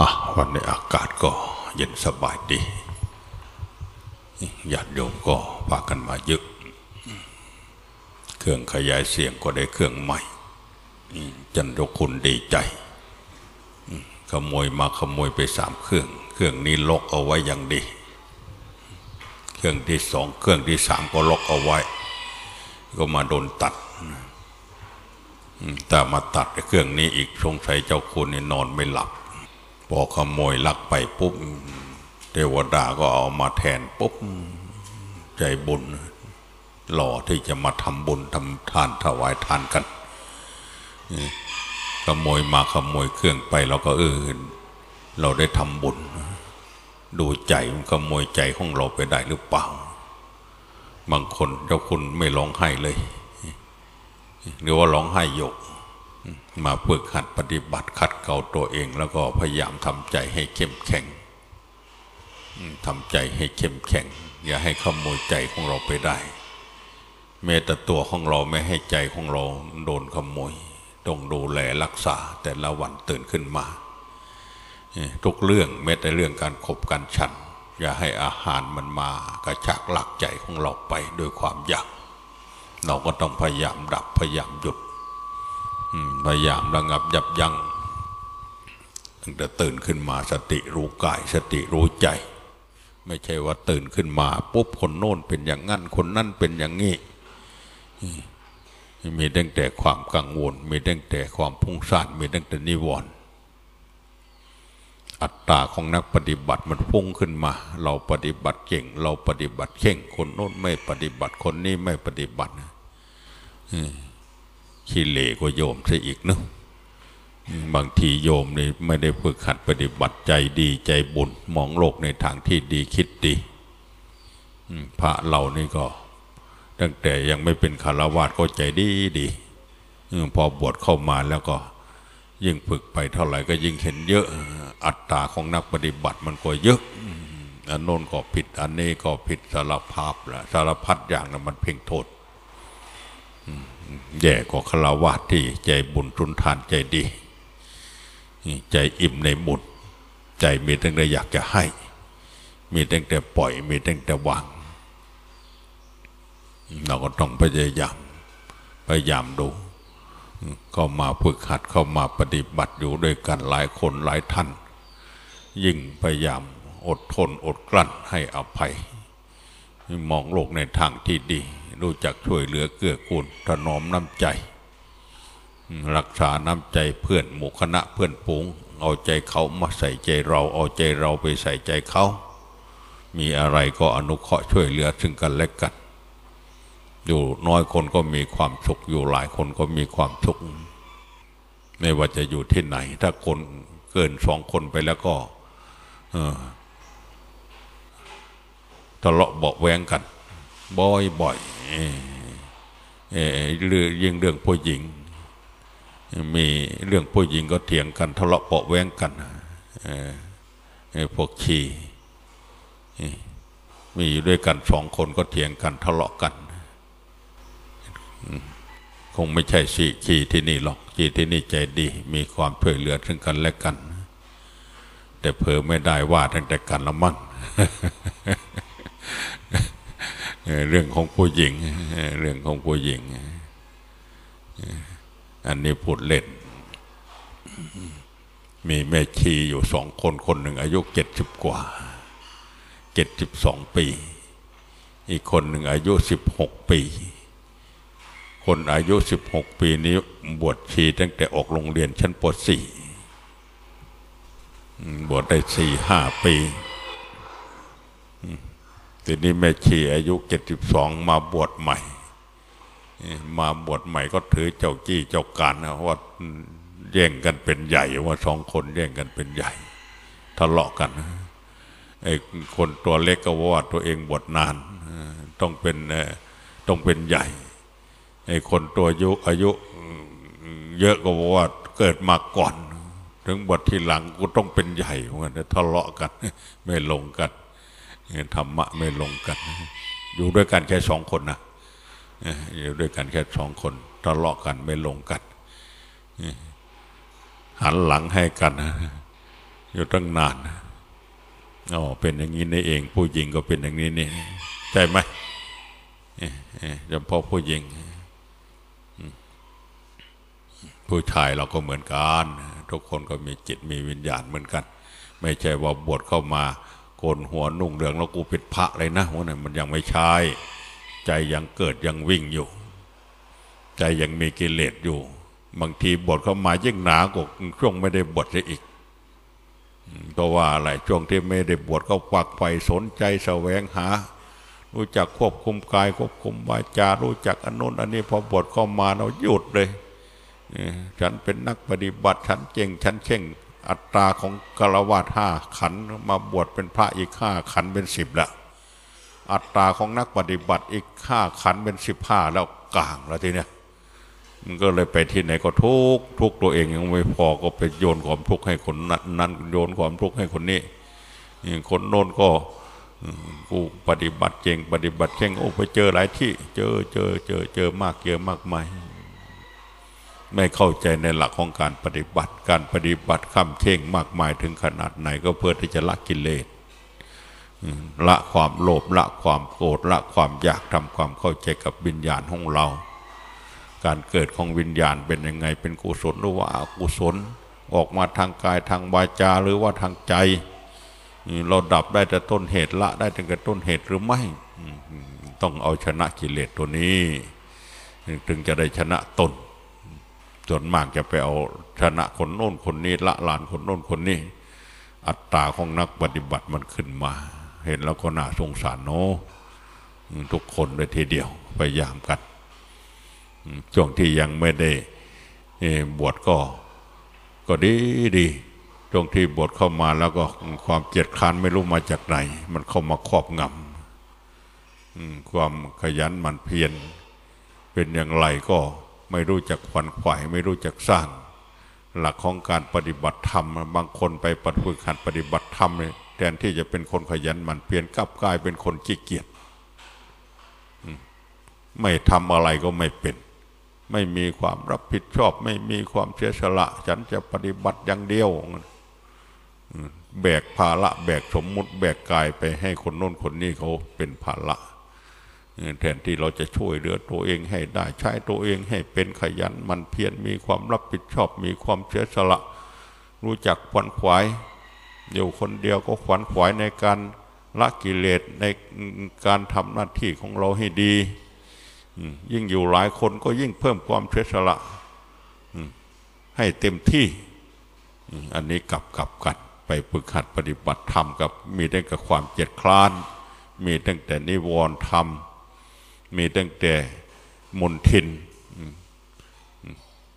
อะวันนี้อากาศก็เย็นสบายดีญาติโยมก็พากันมาเยอะ เครื่องขยายเสียงก็ได้เครื่องใหม่ จันทคุณดีใจ ขโมยมาขโมยไปสามเครื่อง เครื่องนี้ล็อกเอาไว้อย่างดี เครื่องที่สองเครื่องที่สามก็ล็อกเอาไว้ ก็มาโดนตัดแต่มาตัดเครื่องนี้อีกสงสัยเจ้าคุณนี่นอนไม่หลับ พอขโมยลักไปปุ๊บเทวดาก็เอามาแทนปุ๊บใจบุญ หล่อที่จะมาทำบุญทำทานถวายทานกันขโมยมาขโมยเครื่องไปเราก็เออเราได้ทำบุญ ดูใจมันขโมยใจของเราไปได้หรือเปล่า บางคนเจ้าคุณไม่ร้องไห้เลย หรือว่าร้องไห้ยก มาฝึกหัดปฏิบัติขัดเกลาตัวเอง แล้วก็พยายามทำใจให้เข้มแข็งทำใจให้เข้มแข็ง อย่าให้ขโมยใจของเราไปได้แม้แต่ตัวของเราไม่ให้ใจของเราโดนขโมยต้องดูแลรักษาแต่ละวันตื่นขึ้นมาทุกเรื่องแม้แต่เรื่องการขบการฉัน อย่าให้อาหารมันมากระชากหลักใจของเราไปด้วยความอยากเราก็ต้องพยายามดับพยายามหยุด พยายามระงับยับยัง้งตั้งแต่ตื่นขึ้นมาสติรู้กาย สติรู้ใจ ไม่ใช่ว่าตื่นขึ้นมาปุ๊บคนโน้นเป็นอย่างนั้นคนนั่นเป็นอย่างนี้มีตั้งแต่ความกังวล มีตั้งแต่ความพุ่งซ่านมีตั้งแต่นิวรณ์อัตตาของนักปฏิบัติมันพุ่งขึ้นมา เราปฏิบัติเก่ง เราปฏิบัติเข่ง คนโน้นไม่ปฏิบัติคนนี้ไม่ปฏิบัติ ขี้เหล่ก็โยมซะอีกเนาะบางทีโยมนี่ไม่ได้ฝึกหัดปฏิบัติใจดีใจบุญมองโลกในทางที่ดีคิดดีพระเรานี่ก็ ตั้งแต่ยังไม่เป็นคารวาสก็ใจดีดีพอบวชเข้ามาแล้วก็ ยิ่งฝึกไปเท่าไหร่ก็ยิ่งเห็นเยอะอัตตาของนักปฏิบัติมันก็เยอะอันโน้นก็ผิด อันนี้ก็ผิดสารภาพละสารพัดอย่างนั้นมันเพ่งโทษ แย่กว่าคารวะที่ใจบุญทุนทานใจดี ใจอิ่มในบุญใจมีตั้งแต่อยากจะให้ มีตั้งแต่ปล่อย มีตั้งแต่วาง เราก็ต้องพยายาม พยายามดูเข้ามาฝึกหัดเข้ามาปฏิบัติอยู่ด้วยกันหลายคนหลายท่าน ยิ่งพยายามอดทนอดกลั้นให้อภัย มองโลกในทางที่ดี รู้จักช่วยเหลือเกื้อกูลถนอมน้ำใจ รักษาน้ำใจเพื่อนหมู่คณะเพื่อนปูงเอาใจเขามาใส่ใจเราเอาใจเราไปใส่ใจเขา มีอะไรก็อนุเคราะห์ช่วยเหลือซึ่งกันและกัน อยู่น้อยคนก็มีความสุขอยู่หลายคนก็มีความสุขไม่ว่าจะอยู่ที่ไหน ถ้าคนเกินสองคนไปแล้วก็ทะเลาะเบาแวงกัน บ่อยบ่อยเรื่องยิ่งเรื่องผู้หญิง มีเรื่องผู้หญิงก็เถียงกันทะเลาะเบาแวงกันพวกชีมีอยู่ด้วยกันสองคนก็เถียงกันทะเลาะกัน คงไม่ใช่ชีขีที่นี่หรอกชีที่นี่ใจดี มีความช่วยเหลือซึ่งกันและกัน แต่เพอไม่ได้ว่าตั้งแต่กันละมั่ง เรื่องของผู้หญิงเรื่องของผู้หญิง อันนี้พูดเล่น มีแม่ชีอยู่สองคนคนหนึ่งอายุเจ็ดสิบกว่าเจ็ดสิบสองปี อีกคนหนึ่งอายุสิบหกปี คนอายุสิบหกปีนี้บวชชีตั้งแต่ออกโรงเรียนชั้นปสี่บวชได้สี่ห้าปี ทีนี้แม่ชีอายุเจ็ดสิบสองมาบวชใหม่ มาบวชใหม่ก็ถือเจ้าจี้เจ้าการนะว่าแย่งกันเป็นใหญ่ว่าสองคนแย่งกันเป็นใหญ่ทะเลาะกันไอ้คนตัวเล็กก็ว่าตัวเองบวชนานต้องเป็นต้องเป็นใหญ่ไอ้คนตัวอายุอายุเยอะก็ว่าเกิดมาก่อน ถึงบวชทีหลังก็ต้องเป็นใหญ่เหมือนทะเลาะกันไม่ลงกัน ธรรมะไม่ลงกัน อยู่ด้วยกันแค่สองคนนะอยู่ด้วยกันแค่สองคนทะเลาะกันไม่ลงกันหันหลังให้กันอยู่ตั้งนานอ๋อเป็นอย่างนี้นี่เอง ผู้หญิงก็เป็นอย่างนี้นี่ใช่ไหมเฉพาะผู้หญิง ผู้ชายเราก็เหมือนกัน ทุกคนก็มีจิตมีวิญญาณเหมือนกัน ไม่ใช่ว่าบวชเข้ามา กนหัวนุ่งเหลืองแล้วกูเป็นพระเลยนะว่านั้นมันยังไม่ใช่ใจยังเกิดยังวิ่งอยู่ ใจยังมีกิเลสอยู่ บางทีบทเข้ามายิ่งหนากว่าช่วงไม่ได้บทซะอีกเพราะว่าอะไรช่วงที่ไม่ได้บวชก็ฝักใฝ่สนใจแสวงหา รู้จักควบคุมกายควบคุมวาจารู้จักอนุนอันนี้พอบวชเข้ามาเราหยุดเลยฉันเป็นนักปฏิบัติฉันเก่งฉันเข่ง อัตราของกรวาดห้าขันมาบวชเป็นพระอีกห้าขันเป็นสิบละอัตราของนักปฏิบัติอีกห้าขันเป็นสิบห้าแล้วกลางแล้วทีเนี้ยมันก็เลยไปที่ไหนก็ทุกทุกตัวเองยังไม่พอก็ไปโยนความทุกข์ให้คนนั้นโยนความทุกข์ให้คนนี้คนโน้นก็กูปฏิบัติเก่งปฏิบัติเก่งโอ้ไปเจอหลายที่ เจอเจอเจอเจอมากเจอะมากมาย ไม่เข้าใจในหลักของการปฏิบัติ การปฏิบัติข้ามเข่งมากมายถึงขนาดไหนก็เพื่อที่จะละกิเลสละความโลภละความโกรธละความอยากทำความเข้าใจกับวิญญาณของเรา การเกิดของวิญญาณเป็นยังไงเป็นกุศลหรือว่าอกุศลออกมาทางกายทางวาจาหรือว่าทางใจ เราดับได้แต่ต้นเหตุละได้ตั้งแต่ต้นเหตุหรือไม่ต้องเอาชนะกิเลสตัวนี้ถึงจะได้ชนะตน ส่วนมากจะไปเอาชนะคนโน้นคนนี้ละลานคนโน้นคนนี้ อัตตาของนักปฏิบัติมันขึ้นมา เห็นแล้วก็น่าสงสารโนทุกคนเลยทีเดียวพยายามกันช่วงที่ยังไม่ได้บวชก็ ก็ดีดีช่วงที่บวชเข้ามาแล้วก็ความเจียดค้านไม่รู้มาจากไหน มันเข้ามาครอบงำความขยันมันเพียรเป็นอย่างไรก็ ไม่รู้จักขวัญขวายไม่รู้จักสร้าง หลักของการปฏิบัติธรรม บางคนไปปฏิบัติขันปฏิบัติธรรมเลยแทนที่จะเป็นคนขยันมันเปลี่ยนกลับกลายเป็นคนขี้เกียจไม่ทำอะไรก็ไม่เป็น ไม่มีความรับผิดชอบ ไม่มีความเสียสละ ฉันจะปฏิบัติอย่างเดียวแบกภาระแบกสมมุติแบกกายไปให้คนโน้นคนนี้เขาเป็นภาระ แทนที่เราจะช่วยเหลือตัวเองให้ได้ใช้ตัวเองให้เป็นขยันมันเพียรมีความรับผิดชอบ มีความเสียสละ รู้จักขวนขวายอยู่คนเดียวก็ขวนขวายในการละกิเลสในการทำหน้าที่ของเราให้ดี ยิ่งอยู่หลายคนก็ยิ่งเพิ่มความเสียสละให้เต็มที่ อันนี้กลับกลับกันไปฝึกหัดปฏิบัติธรรมกับมีได้กับความเจ็ดคลาน มีตั้งแต่นิวรณ์ธรรม มีตั้งแต่มนทิน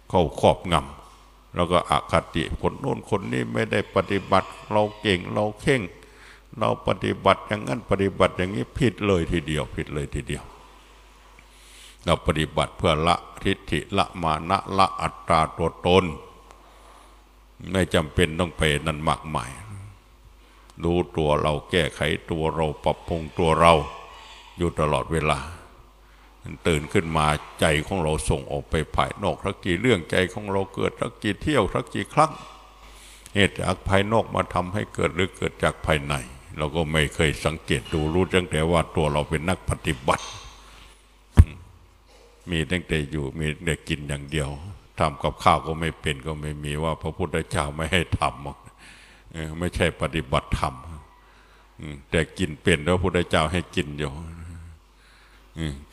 เข้าครอบงำแล้วก็อคติคนโน้นคนนี้ไม่ได้ปฏิบัติ เราเก่งเราเข่ง เราปฏิบัติอย่างนั้นปฏิบัติอย่างนี้ผิดเลยทีเดียว ผิดเลยทีเดียว เราปฏิบัติเพื่อละทิฏฐิละมานะละอัตตาตัวตนไม่จำเป็นต้องไปนั่นมากมายรู้ตัวเราแก้ไขตัวเราปรับปรุงตัวเรา อยู่ตลอดเวลา ตื่นขึ้นมาใจของเราส่งออกไปภายนอกทักกี่เรื่องใจของเราเกิดทักกี่เที่ยวทักกี่ครั้งเหตุจากภายนอกมาทำให้เกิดหรือเกิดจากภายใน เราก็ไม่เคยสังเกตดูรู้ตั้งแต่ว่าตัวเราเป็นนักปฏิบัติ มีตั้งแต่อยู่มีแต่กินอย่างเดียวทำกับข้าวก็ไม่เป็นก็ไม่มีว่า พระพุทธเจ้าไม่ให้ทำไม่ใช่ปฏิบัติธรรมแต่กินเป็นพระพุทธเจ้าให้กินอยู่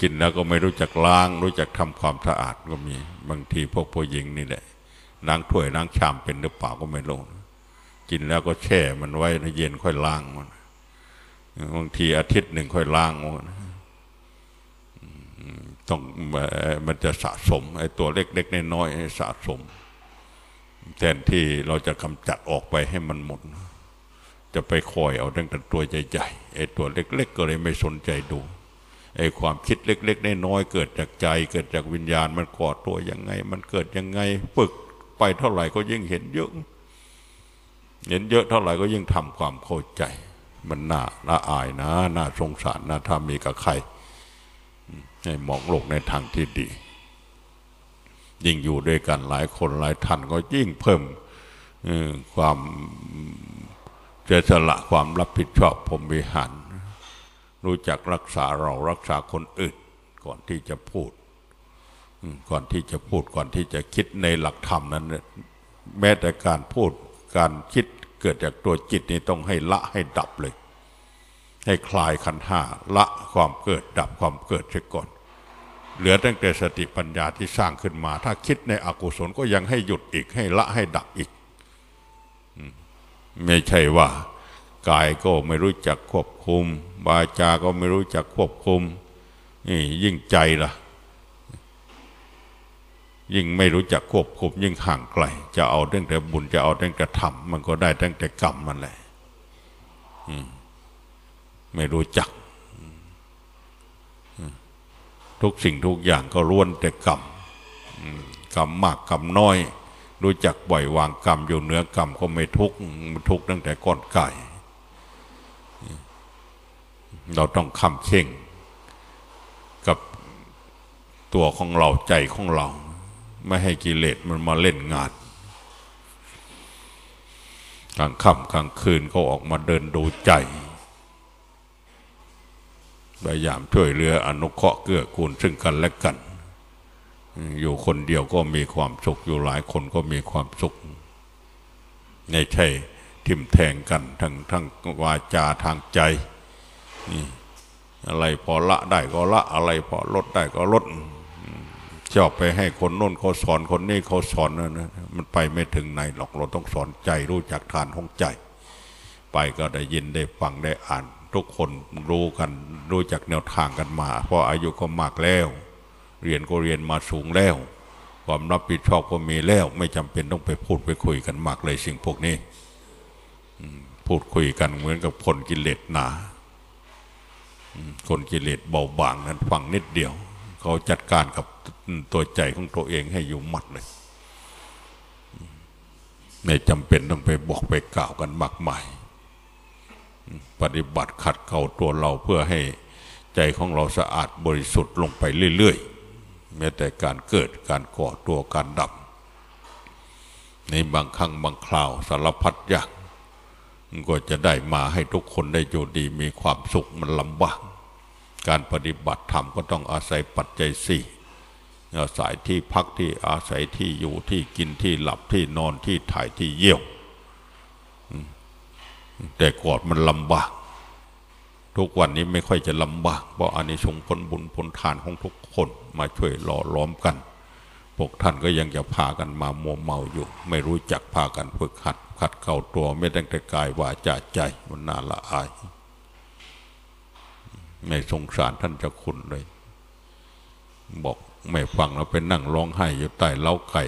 กินแล้วก็ไม่รู้จักล้าง รู้จักทำความสะอาดก็มี บางทีพวกผู้หญิงนี่แหละล้างถ้วยล้างชามเป็นหรือเปล่าก็ไม่รู้กินแล้วก็แช่มันไว้ในเย็นค่อยล้างมันบางทีอาทิตย์หนึ่งค่อยล้างมันต้องมันจะสะสมไอ้ตัวเล็กๆน้อยๆสะสม แทนที่เราจะกำจัดออกไปให้มันหมด จะไปคอยเอาตั้งแต่ตัวใหญ่ๆไอ้ตัวเล็ก ๆ ก็เลยไม่สนใจดู ไอ้ความคิดเล็กๆน้อยๆเกิดจากใจ เกิดจากวิญญาณมันก่อตัวยังไง มันเกิดยังไงฝึกไปเท่าไหร่ก็ยิ่งเห็นเยอะ เห็นเยอะเท่าไหร่ก็ยิ่งทำความเข้าใจ มันน่าละอายนะน่าสงสารนะถ้ามีกับใครให้มองโลกในทางที่ดี ยิ่งอยู่ด้วยกันหลายคนหลายท่านก็ยิ่งเพิ่มความเสียสละความรับผิดชอบผมวิหาร รู้จักรักษาเรารักษาคนอื่น ก่อนที่จะพูดก่อนที่จะพูดก่อนที่จะคิดในหลักธรรมนั้น แม้แต่การพูดการคิดเกิดจากตัวจิตนี่ต้องให้ละให้ดับเลย ให้คลายขันห้าละความเกิดดับความเกิดเสียก่อนเหลือตั้งแต่สติปัญญาที่สร้างขึ้นมา ถ้าคิดในอกุศลก็ยังให้หยุดอีกให้ละให้ดับอีก ไม่ใช่ว่า กายก็ไม่รู้จักควบคุมวาจาก็ไม่รู้จักควบคุม นี่ยิ่งใจล่ะ ยิ่งไม่รู้จักควบคุม ยิ่งห่างไกล จะเอาตั้งแต่บุญจะเอาตั้งแต่ธรรมมันก็ได้ตั้งแต่กรรมมันแหละไม่รู้จัก ทุกสิ่งทุกอย่างก็ล้วนแต่กรรมกรรมมากกรรมน้อย รู้จักปล่อยวางกรรมอยู่เหนือกรรมก็ไม่ทุกข์ทุกข์ตั้งแต่ก้อนไก่ เราต้องคำเข่ง กับตัวของเราใจของเรา ไม่ให้กิเลสมันมาเล่นงานกลางค่ำกลางคืนเขาออกมาเดินดูใจพยายามช่วยเหลืออนุเคราะห์เกื้อกูลซึ่งกันและกัน อยู่คนเดียวก็มีความสุข อยู่หลายคนก็มีความสุขในใช่ทิมแทงกันทั้งทั้งวาจาทางใจ อะไรพอละได้ก็ละ อะไรพอลดได้ก็ลดชอบไปให้คนโน้นเขาสอนคนนี้เขาสอนนะมันไปไม่ถึงไหนหรอกเราต้องสอนใจรู้จักทานของใจ ไปก็ได้ยินได้ฟังได้อ่าน ทุกคนรู้กันรู้จักแนวทางกันมา เพราะอายุก็มากแล้ว เรียนก็เรียนมาสูงแล้ว ความรับผิดชอบก็มีแล้ว ไม่จำเป็นต้องไปพูดไปคุยกันมากเลยสิ่งพวกนี้พูดคุยกันเหมือนกับคนกิเลสหนา คนกิเลสเบาบางนั้นฟังนิดเดียว เขาจัดการกับตัวใจของตัวเองให้อยู่มัดเลยไม่จำเป็นต้องไปบอกไปกล่าวกันมากมาย ปฏิบัติขัดเกลาตัวเราเพื่อให้ใจของเราสะอาดบริสุทธิ์ลงไปเรื่อยๆแม้แต่การเกิดการก่อตัวการดับในบางครั้งบางคราวสารพัดอย่าง ก็จะได้มาให้ทุกคนได้อยู่ดีมีความสุขมันลำบาก การปฏิบัติธรรมก็ต้องอาศัยปัจจัยสี่อาศัยที่พักที่อาศัยที่อยู่ที่กินที่หลับที่นอนที่ถ่ายที่เยี่ยว แต่กอดมันลำบาก ทุกวันนี้ไม่ค่อยจะลำบาก เพราะอันนี้สงผลบุญผลทานของทุกคนมาช่วยหล่อล้อมกัน พวกท่านก็ยังจะพากันมามัวเมาอยู่ ไม่รู้จักพากันฝึกหัดขัดเข่าตัวไม่ตั้งแต่กายวาจาใจมันน่าละอาย ไม่สงสารท่านจะคุณเลย บอกไม่ฟังแล้วไปนั่งร้องไห้อยู่ใต้เล้าไก่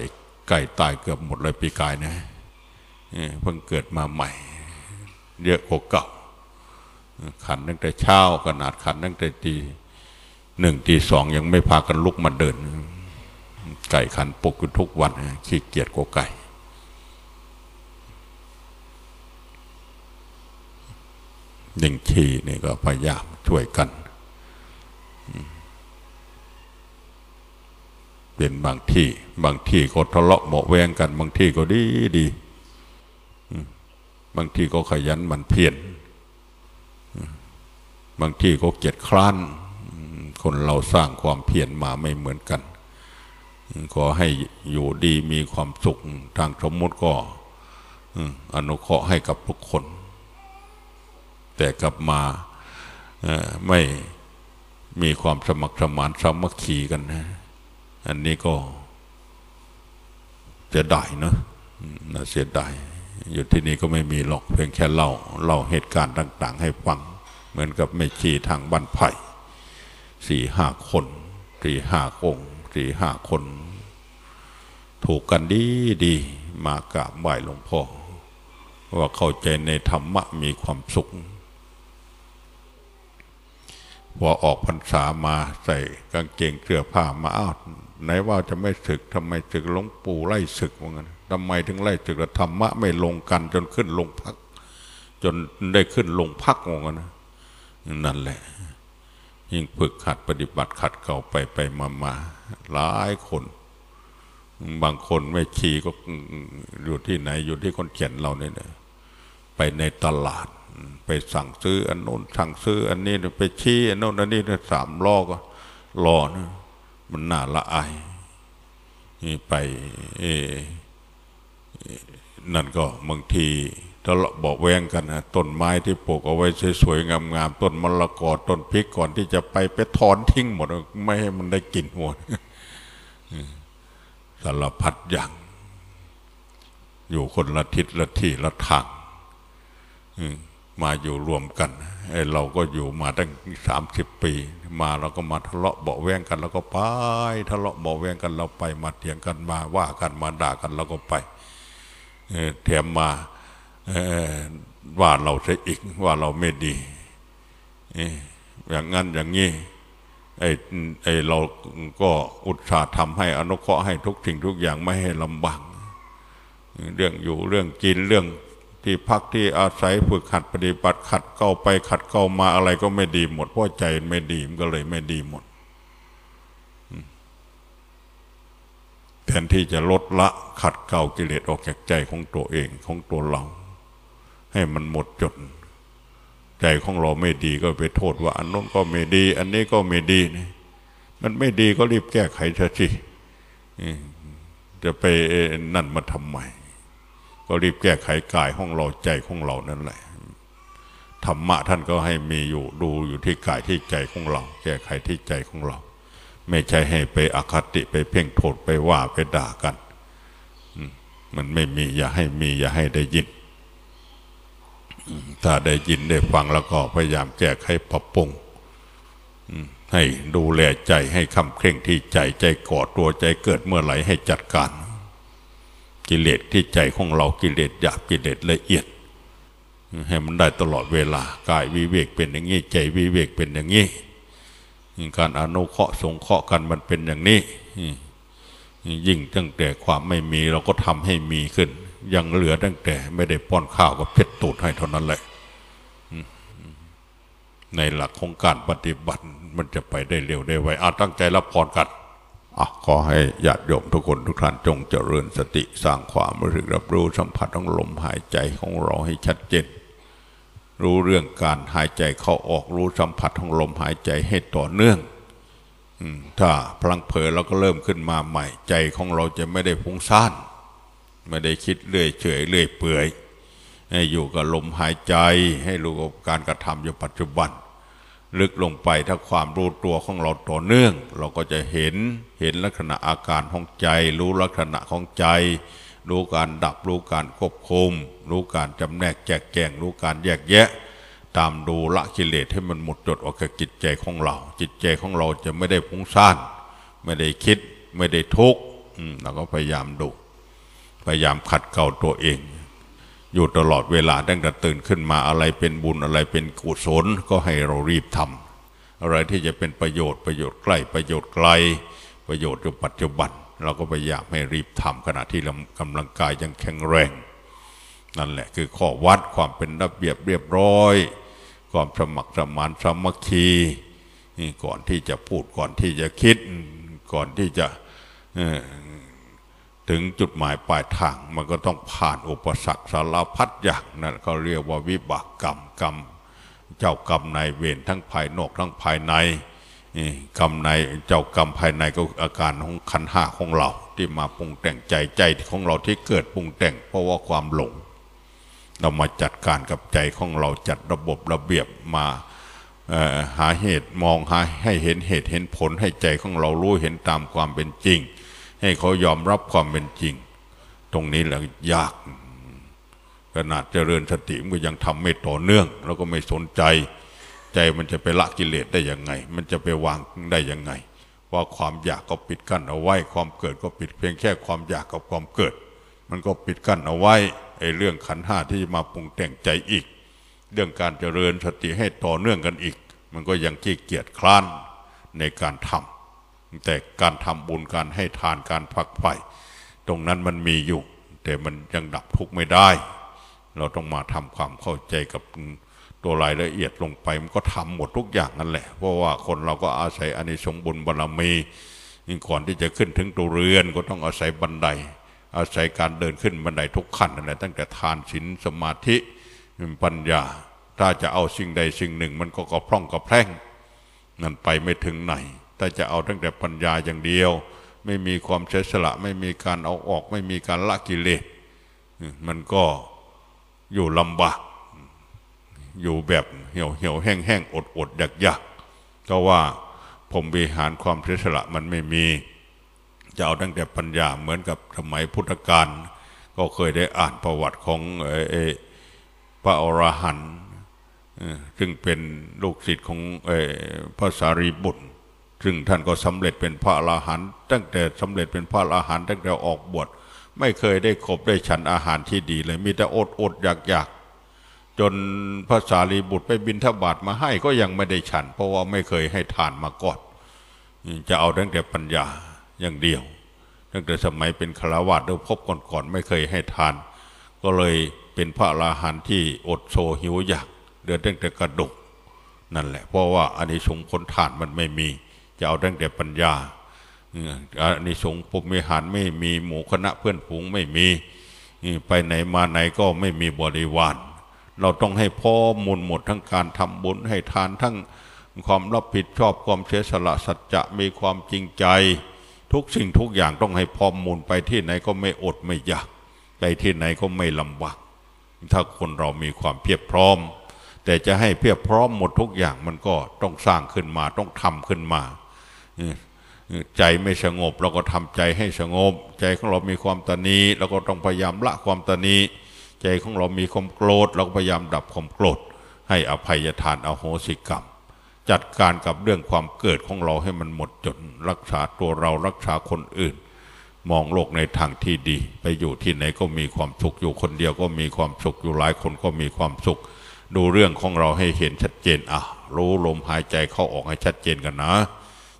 ไก่ตายเกือบหมดเลยปีกายนะเพิ่งเกิดมาใหม่ เยอะกว่าเก่า ขันตั้งแต่เช้าขนาดขันตั้งแต่ตีหนึ่งตีสองยังไม่พากันลุกมาเดิน ไก่ขันปกอยู่ทุกวันขี้เกียจกว่าไก่ ยิงชีนี่ก็พยายามช่วยกัน เป็นบางที่ บางที่ก็ทะเลาะเบาแวงกัน บางที่ก็ดีดี บางที่ก็ขยันมันเพียรบางที่ก็เกียจคร้าน คนเราสร้างความเพียรมาไม่เหมือนกัน ขอให้อยู่ดีมีความสุขทางสมมติก็อนุเคราะห์ให้กับทุกคน แต่กลับมาไม่มีความสมัครสมานสามัคคีกันนะ อันนี้ก็จะได้เนะน่าเสียดายอยู่ที่นี่ก็ไม่มีหรอกเพียงแค่เล่าเล่าเหตุการณ์ต่าง ๆ ให้ฟัง เหมือนกับไม่ชีทางบ้านไผ่สี่ห้าคนสี่ห้าองค์ สี่ห้าคน ถูกกันดีดีมากราบไหว้หลวงพ่อว่าเข้าใจในธรรมะมีความสุขพอออกพรรษามาใส่กางเกงเสื้อผ้ามาอ้าวไหนว่าจะไม่ศึกทำไมศึกหลวงปู่ไล่ศึกว่างั้นทำไมถึงไล่ศึกธรรมะไม่ลงกันจนขึ้นลงพัก จนได้ขึ้นลงพักว่างั้นนั่นแหละ ยิ่งฝึกขัดปฏิบัติขัดเก่าไปไปมามาหลายคน บางคนไม่ขี่ก็อยู่ที่ไหนอยู่ที่คนเขียนเราเนี่ยไปในตลาด ไปสั่งซื้ออันโน้นสั่งซื้อ อันนี้ไปชี้อันโน้นอันนี้สามล้อก็รอนะมันน่าละอายไปนั่นก็บางที ทะเลาะเบอกแวงกันนะต้นไม้ที่ปลูกเอาไว้สวยๆงามๆต้นมะละกอต้นพริกก่อนที่จะไปไปถอนทิ้งหมด ไม่ให้มันได้กลิ่นหัวสารพัดอย่างอยู่คนละทิศละที่ละทางมาอยู่รวมกันไอ้เราก็อยู่มาตั้งสามสิบปี มาเราก็มาทะเลาะเบาแวงกันเราก็ไปทะเลาะเบาแวงกันเราไปมาเถียงกันมาว่ากันมาด่ากันเราก็ไปแถมมา ว่าเราเสียอีกว่าเราไม่ดีอย่างนั้นอย่างนี้ไอ้ไอ้เราก็อุตส่าห์ทำให้อนุเคราะห์ให้ทุกสิ่งทุกอย่างไม่ให้ลำบากเรื่องอยู่เรื่องกินเรื่องที่พักที่อาศัยฝึกขัดปฏิบัติขัดเก้าไปขัดเก้ามาอะไรก็ไม่ดีหมด เพราะใจไม่ดีมันก็เลยไม่ดีหมดแทนที่จะลดละขัดเก่ากิเลสออกจากใจของตัวเองของตัวเรา ให้มันหมดจด ใจของเราไม่ดีก็ไปโทษว่า อันนู้นก็ไม่ดี อันนี้ก็ไม่ดีนี่มันไม่ดีก็รีบแก้ไขเถอะสิจะไปนั่นมาทำไมก็รีบแก้ไขกายของเราใจของเรานั่นแหละธรรมะท่านก็ให้มีอยู่ดูอยู่ที่กายที่ใจของเรา แก้ไขที่ใจของเรา ไม่ใช่ให้ไปอคติไปเพ่งโทษไปว่าไปด่ากัน มันไม่มีอย่าให้มีอย่าให้ได้ยิน ถ้าได้ยินได้ฟังแล้วก็พยายามแก้ไขปรับปรุงให้ดูแลใจให้คำเคร่งที่ใจใจกอดตัวใจเกิดเมื่อไหร่ให้จัดการ กิเลสที่ใจของเรากิเลสหยาบกิเลสละเอียด ให้มันได้ตลอดเวลากายวิเวกเป็นอย่างนี้ใจวิเวกเป็นอย่างนี้การอนุเคราะห์สงเคราะห์กันมันเป็นอย่างนี้ยิ่งตั้งแต่ความไม่มีเราก็ทำให้มีขึ้น ยังเหลือตั้งแต่ ไม่ได้ป้อนข้าวกับเพชรตูดให้เท่านั้นแหละในหลักของการปฏิบัติมันจะไปได้เร็วได้ไวอาตั้งใจรับพรกันอะขอให้ญาติโยมทุกคนทุกท่านจงเจริญสติสร้างความรู้สึกรับรู้สัมผัสของลมหายใจของเราให้ชัดเจนรู้เรื่องการหายใจเข้าออกรู้สัมผัสของลมหายใจให้ต่อเนื่องถ้าพลังเผลอเราก็เริ่มขึ้นมาใหม่ใจของเราจะไม่ได้ฟุ้งซ่าน ไม่ได้คิดเลื่อยเฉยเลื่อยเปื่อย ให้อยู่กับลมหายใจ ให้รู้กับการกระทำอยู่ปัจจุบัน ลึกลงไปถ้าความรู้ตัวของเราต่อเนื่อง เราก็จะเห็นเห็นลักษณะอาการของใจ รู้ลักษณะของใจ รู้การดับรู้การควบคุม รู้การจำแนกแจกแจงรู้การแยกแยะ ตามดูละกิเลสให้มันหมดจดออกจากจิตใจของเรา จิตใจของเราจะไม่ได้พุ่งซ่าน ไม่ได้คิด ไม่ได้ทุกข์เราก็พยายามดู พยายามขัดเกลาตัวเอง อยู่ตลอดเวลาตั้งแต่ตื่นขึ้นมาอะไรเป็นบุญอะไรเป็นกุศลก็ให้เรารีบทำอะไรที่จะเป็นประโยชน์ประโยชน์ใกล้ประโยชน์ไกล ประโยชน์ในปัจจุบัน เราก็พยายามให้รีบทำขณะที่เรากำลังกายยังแข็งแรง นั่นแหละคือข้อวัดความเป็นระเบียบเรียบร้อย ความสมัครสมานสมัคคีก่อนที่จะพูดก่อนที่จะคิดก่อนที่จะ ถึงจุดหมายปลายทางมันก็ต้องผ่านอุปสรรคสารพัดอย่างนั่นเขาเรียกว่าวิบากกรรมกรรม เจ้ากรรมนายเวรทั้งภายนอกทั้งภายในกรรมในเจ้ากรรมภายในก็อาการของขันห้าของเรา ที่มาปรุงแต่งใจใจของเราที่เกิดปรุงแต่ง เพราะว่าความหลง เรามาจัดการกับใจของเราจัดระบบระเบียบมาหาเหตุมองหาให้เห็นเหตุเห็นผลให้ใจของเรารู้เห็นตามความเป็นจริง ให้เขายอมรับความเป็นจริง ตรงนี้แหละยาก ขนาดเจริญสติมันก็ยังทำไม่ต่อเนื่อง แล้วก็ไม่สนใจ ใจมันจะไปละกิเลสได้ยังไง มันจะไปวางได้ยังไง ว่าความอยากก็ปิดกั้นเอาไว้ ความเกิดก็ปิดเพียงแค่ความอยากกับความเกิด มันก็ปิดกั้นเอาไว้ไอ้เรื่องขันห้าที่มาปรุงแต่งใจอีก เรื่องการเจริญสติให้ต่อเนื่องกันอีก มันก็ยังขี้เกียจคลานในการทำ แต่การทำบุญการให้ทานการพักไผ่ตรงนั้นมันมีอยู่ แต่มันยังดับทุกข์ไม่ได้ เราต้องมาทำความเข้าใจกับตัวรายละเอียดลงไป มันก็ทำหมดทุกอย่างนั่นแหละ เพราะว่าคนเราก็อาศัยอานิสงส์บุญบารมีก่อนที่จะขึ้นถึงตัวเรือนก็ต้องอาศัยบันได อาศัยการเดินขึ้นบันไดทุกขั้นนั่นแหละตั้งแต่ทานศีลสมาธิปัญญา ถ้าจะเอาสิ่งใดสิ่งหนึ่ง มันก็กระพร่องกระแพร่งนั่นไปไม่ถึงไหน ถ้าจะเอาตั้งแต่ปัญญาอย่างเดียว ไม่มีความเฉสละ ไม่มีการเอาออก ไม่มีการละกิเลสมันก็อยู่ลำบากอยู่แบบเหี่ยวเหี่ยวแห้งแห้งอดอดอยากยากเพราะว่าผมบริหารความเฉสละมันไม่มี จะเอาตั้งแต่ปัญญาเหมือนกับสมัยพุทธกาลก็เคยได้อ่านประวัติของพระอรหันต์ซึ่งเป็นลูกศิษย์ของพระสารีบุตร ซึ่งท่านก็สำเร็จเป็นพระอรหันต์ตั้งแต่สำเร็จเป็นพระอรหันต์ตั้งแต่ออกบวชไม่เคยได้ขบได้ฉันอาหารที่ดีเลยมีแต่อดอดอยากอยากจนพระสารีบุตรไปบินทบาทมาให้ก็ยังไม่ได้ฉัน เพราะว่าไม่เคยให้ทานมาก่อนจะเอาตั้งแต่ปัญญาอย่างเดียว ตั้งแต่สมัยเป็นฆราวาสเดิมพบก่อนๆไม่เคยให้ทาน ก็เลยเป็นพระราหันที่อดโซหิวอยากเดินตั้งแต่กระดุกนั่นแหละ เพราะว่าอันนี้สงผลทานมันไม่มี จะเอาตั้งแต่ปัญญาอันนี้สงพรมิหารไม่มีหมู่คณะเพื่อนฝูงไม่มีไปไหนมาไหนก็ไม่มีบริวาร เราต้องให้พ่อมูลหมดทั้งการทำบุญให้ทานทั้งความรับผิดชอบความเสียสละสัจจะมีความจริงใจ ทุกสิ่งทุกอย่างต้องให้พร้อมมูลไปที่ไหนก็ไม่อดไม่อยากไปที่ไหนก็ไม่ลำบากถ้าคนเรามีความเพียบพร้อม แต่จะให้เพียบพร้อมหมดทุกอย่างมันก็ต้องสร้างขึ้นมาต้องทำขึ้นมา ใจไม่สงบ เราก็ทำใจให้สงบ ใจของเรามีความตนีเราก็ต้องพยายามละความตนีใจของเรามีความโกรธ เราก็พยายามดับความโกรธ ให้อภัยทานอโหสิกรรม จัดการกับเรื่องความเกิดของเราให้มันหมดจดรักษาตัวเรารักษาคนอื่น มองโลกในทางที่ดี ไปอยู่ที่ไหนก็มีความสุขอยู่คนเดียวก็มีความสุขอยู่หลายคนก็มีความสุข ดูเรื่องของเราให้เห็นชัดเจนอะรู้ลมหายใจเข้าออกให้ชัดเจนกันนะ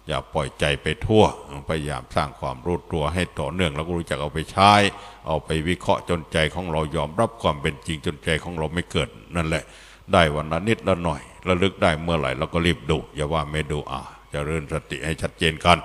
อย่าปล่อยใจไปทั่ว พยายามสร้างความรู้ตัวให้ต่อเนื่องแล้วก็รู้จักเอาไปใช้ เอาไปวิเคราะห์จนใจของเรายอมรับความเป็นจริงจนใจของเราไม่เกิด นั่นแหละ ได้วันละนิดละหน่อยระลึกได้เมื่อไหร่เราก็รีบดู อย่าว่าไม่ดูอะจะเริ่นสติให้ชัดเจนกัน